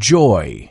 joy.